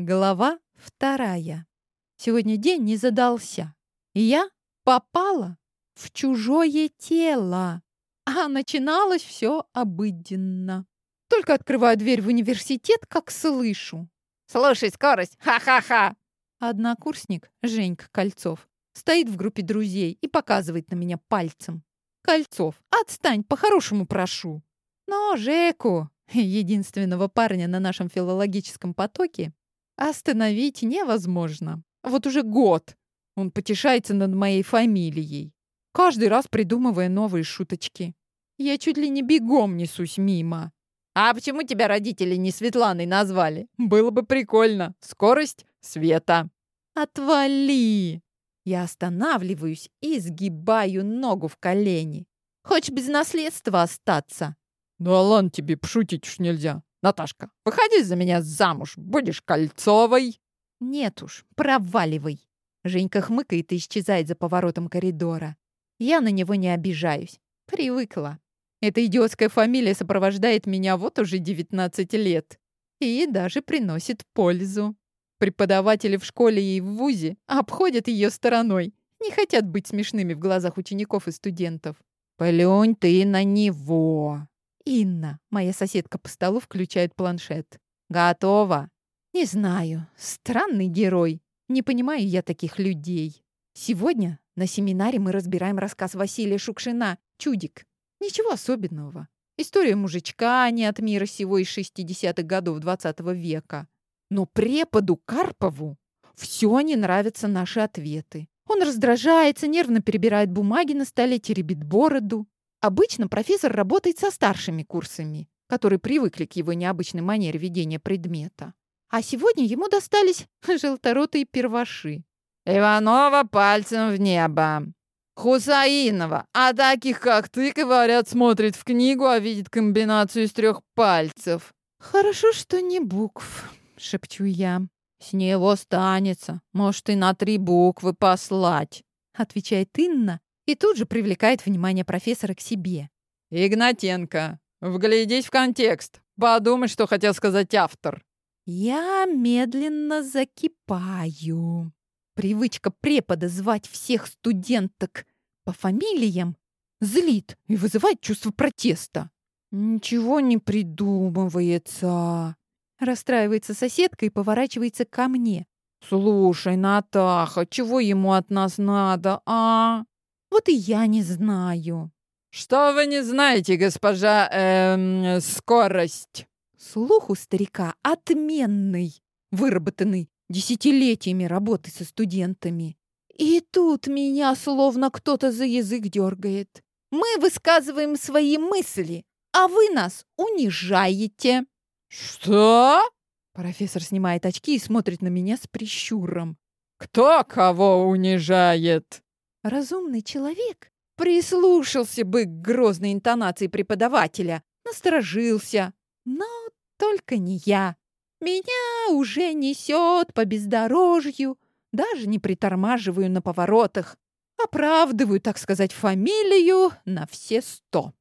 Глава вторая. Сегодня день не задался, и я попала в чужое тело. А начиналось все обыденно. Только открываю дверь в университет, как слышу. «Слушай, скорость! Ха-ха-ха!» Однокурсник, Женька Кольцов, стоит в группе друзей и показывает на меня пальцем. «Кольцов, отстань, по-хорошему прошу!» Но Жеку, единственного парня на нашем филологическом потоке, остановить невозможно. Вот уже год он потешается над моей фамилией, каждый раз придумывая новые шуточки. Я чуть ли не бегом несусь мимо. «А почему тебя родители не Светланой назвали? Было бы прикольно. Скорость Света». «Отвали!» Я останавливаюсь и сгибаю ногу в колени. «Хочешь без наследства остаться?» «Ну а ладно тебе, пошутить уж нельзя. Наташка, выходи за меня замуж, будешь Кольцовой!» «Нет уж, проваливай!» Женька хмыкает и исчезает за поворотом коридора. Я на него не обижаюсь. Привыкла. Эта идиотская фамилия сопровождает меня вот уже 19 лет. И даже приносит пользу. Преподаватели в школе и в вузе обходят ее стороной. Не хотят быть смешными в глазах учеников и студентов. «Плюнь ты на него!» Инна, моя соседка по столу, включает планшет. «Готово?» «Не знаю. Странный герой. Не понимаю я таких людей. Сегодня на семинаре мы разбираем рассказ Василия Шукшина «Чудик». Ничего особенного. История мужичка не от мира сего из 60-х годов 20 -го века. Но преподу Карпову все не нравятся наши ответы. Он раздражается, нервно перебирает бумаги на столе, теребит бороду. Обычно профессор работает со старшими курсами, которые привыкли к его необычной манере ведения предмета. А сегодня ему достались желторотые перваши. «Иванова пальцем в небо!» «Хусаинова! А таких, как ты, говорят, смотрит в книгу, а видит комбинацию из трех пальцев!» «Хорошо, что не букв», — шепчу я. «С него станется. Может, и на три буквы послать», — отвечает Инна, и тут же привлекает внимание профессора к себе. «Игнатенко, вглядись в контекст. Подумай, что хотел сказать автор». Я медленно закипаю. Привычка препода звать всех студенток по фамилиям злит и вызывает чувство протеста. «Ничего не придумывается», — расстраивается соседка и поворачивается ко мне. «Слушай, Натаха, чего ему от нас надо, а?» Вот и я не знаю. Что вы не знаете, госпожа, эм, скорость? Слух у старика отменный, выработанный десятилетиями работы со студентами. И тут меня словно кто-то за язык дергает. Мы высказываем свои мысли, а вы нас унижаете. Что? Профессор снимает очки и смотрит на меня с прищуром. Кто кого унижает? Разумный человек прислушался бы к грозной интонации преподавателя, насторожился. Но только не я. Меня уже несет по бездорожью, даже не притормаживаю на поворотах. Оправдываю, так сказать, фамилию на все сто.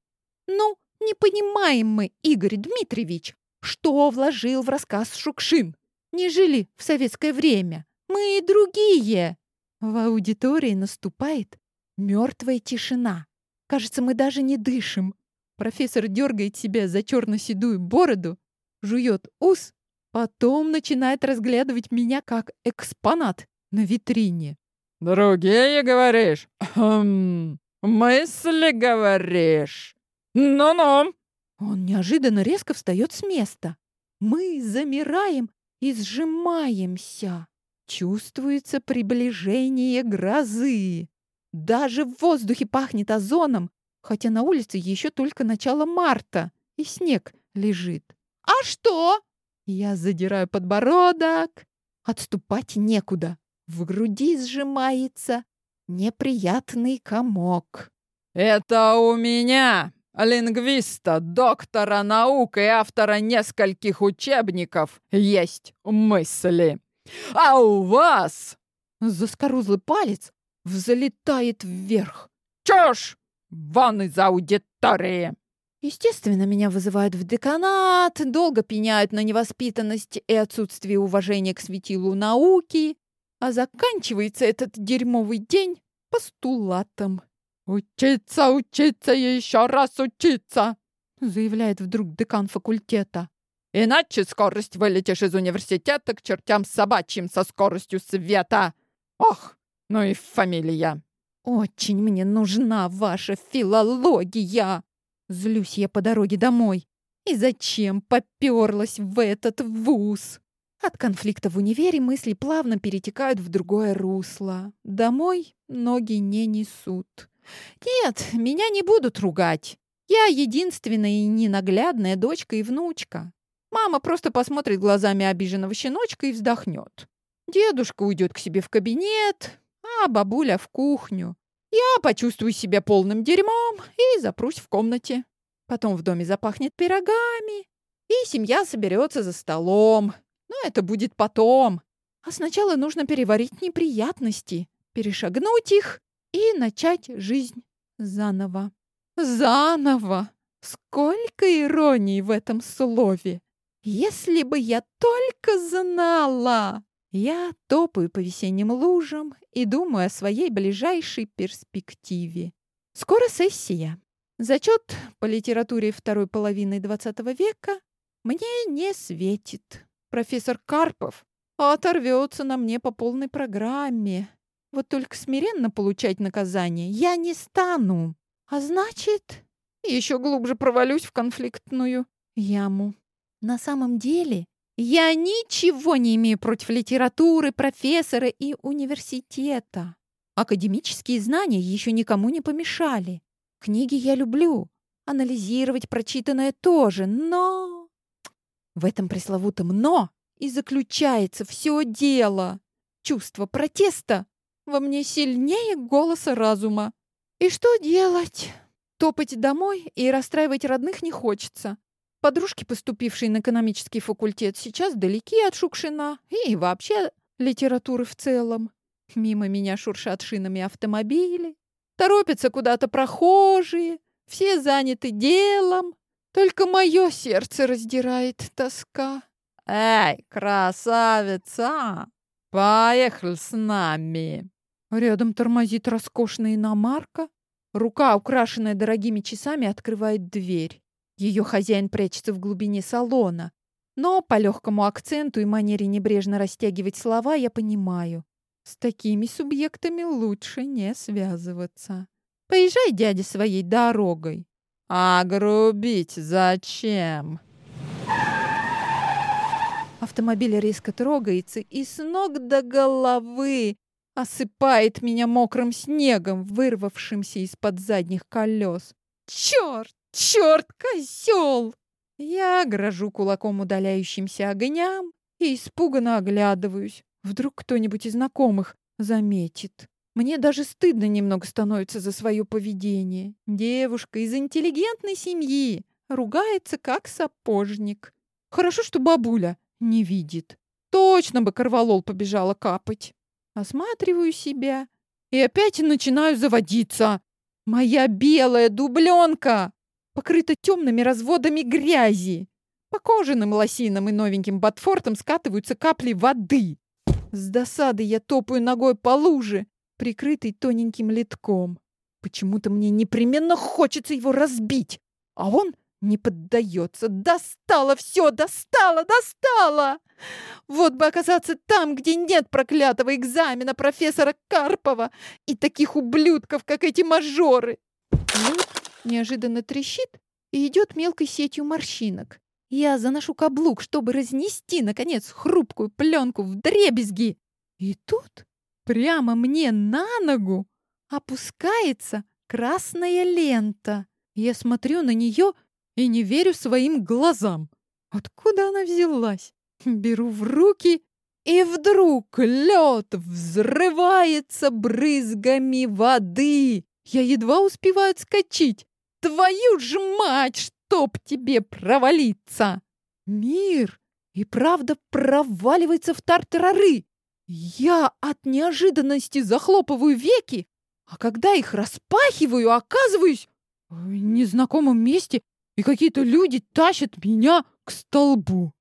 Ну, не понимаем мы, Игорь Дмитриевич, что вложил в рассказ Шукшин. Не жили в советское время. Мы и другие. В аудитории наступает мертвая тишина. Кажется, мы даже не дышим. Профессор дергает себя за черно-седую бороду, жует ус, потом начинает разглядывать меня как экспонат на витрине. «Другие, говоришь? Хм, мысли, говоришь? Ну-ну!» Он неожиданно резко встает с места. Мы замираем и сжимаемся. Чувствуется приближение грозы. Даже в воздухе пахнет озоном, хотя на улице еще только начало марта, и снег лежит. «А что?» Я задираю подбородок. Отступать некуда. В груди сжимается неприятный комок. «Это у меня, лингвиста, доктора наук и автора нескольких учебников, есть мысли!» А у вас...» Заскорузлый палец взлетает вверх. «Чушь! Вон из аудитории!» Естественно, меня вызывают в деканат, долго пеняют на невоспитанность и отсутствие уважения к светилу науки, а заканчивается этот дерьмовый день постулатом. «Учиться, учиться и еще раз учиться!» заявляет вдруг декан факультета. «Иначе скорость вылетишь из университета к чертям собачьим со скоростью света! Ох, ну и фамилия!» «Очень мне нужна ваша филология!» Злюсь я по дороге домой. И зачем попёрлась в этот вуз? От конфликта в универе мысли плавно перетекают в другое русло. Домой ноги не несут. Нет, меня не будут ругать. Я единственная и ненаглядная дочка и внучка. Мама просто посмотрит глазами обиженного щеночка и вздохнет. Дедушка уйдет к себе в кабинет, а бабуля в кухню. Я почувствую себя полным дерьмом и запрусь в комнате. Потом в доме запахнет пирогами, и семья соберется за столом. Но это будет потом. А сначала нужно переварить неприятности, перешагнуть их и начать жизнь заново. Заново! Сколько иронии в этом слове! Если бы я только знала! Я топаю по весенним лужам и думаю о своей ближайшей перспективе. Скоро сессия. Зачет по литературе второй половины XX века мне не светит. Профессор Карпов оторвется на мне по полной программе. Вот только смиренно получать наказание я не стану. А значит, еще глубже провалюсь в конфликтную яму. На самом деле, я ничего не имею против литературы, профессора и университета. Академические знания еще никому не помешали. Книги я люблю, анализировать прочитанное тоже, но... В этом пресловутом «но» и заключается все дело. Чувство протеста во мне сильнее голоса разума. И что делать? Топать домой и расстраивать родных не хочется. Подружки, поступившие на экономический факультет, сейчас далеки от Шукшина и вообще литературы в целом. Мимо меня шуршат шинами автомобили. Торопятся куда-то прохожие. Все заняты делом. Только мое сердце раздирает тоска. «Эй, красавица! Поехал с нами!» Рядом тормозит роскошная иномарка. Рука, украшенная дорогими часами, открывает дверь. Ее хозяин прячется в глубине салона. Но по легкому акценту и манере небрежно растягивать слова я понимаю. С такими субъектами лучше не связываться. Поезжай, дядя, своей дорогой. А грубить зачем? Автомобиль резко трогается и с ног до головы осыпает меня мокрым снегом, вырвавшимся из-под задних колес. Черт! Черт, козел! Я грожу кулаком удаляющимся огням и испуганно оглядываюсь. Вдруг кто-нибудь из знакомых заметит. Мне даже стыдно немного становится за свое поведение. Девушка из интеллигентной семьи ругается как сапожник. Хорошо, что бабуля не видит. Точно бы корвалол побежала капать. Осматриваю себя и опять начинаю заводиться. Моя белая дубленка покрыта темными разводами грязи. По кожаным лосинам и новеньким ботфортам скатываются капли воды. С досады я топаю ногой по луже, прикрытой тоненьким литком. Почему-то мне непременно хочется его разбить, а он не поддается. Достало все, достало, достало! Вот бы оказаться там, где нет проклятого экзамена профессора Карпова и таких ублюдков, как эти мажоры. Вот неожиданно трещит и идет мелкой сетью морщинок. Я заношу каблук, чтобы разнести, наконец, хрупкую пленку в дребезги. И тут прямо мне на ногу опускается красная лента. Я смотрю на нее и не верю своим глазам. Откуда она взялась? Беру в руки, и вдруг лед взрывается брызгами воды. Я едва успеваю отскочить. Твою ж мать, чтоб тебе провалиться! Мир и правда проваливается в тартарары. Я от неожиданности захлопываю веки, а когда их распахиваю, оказываюсь в незнакомом месте и какие-то люди тащат меня к столбу.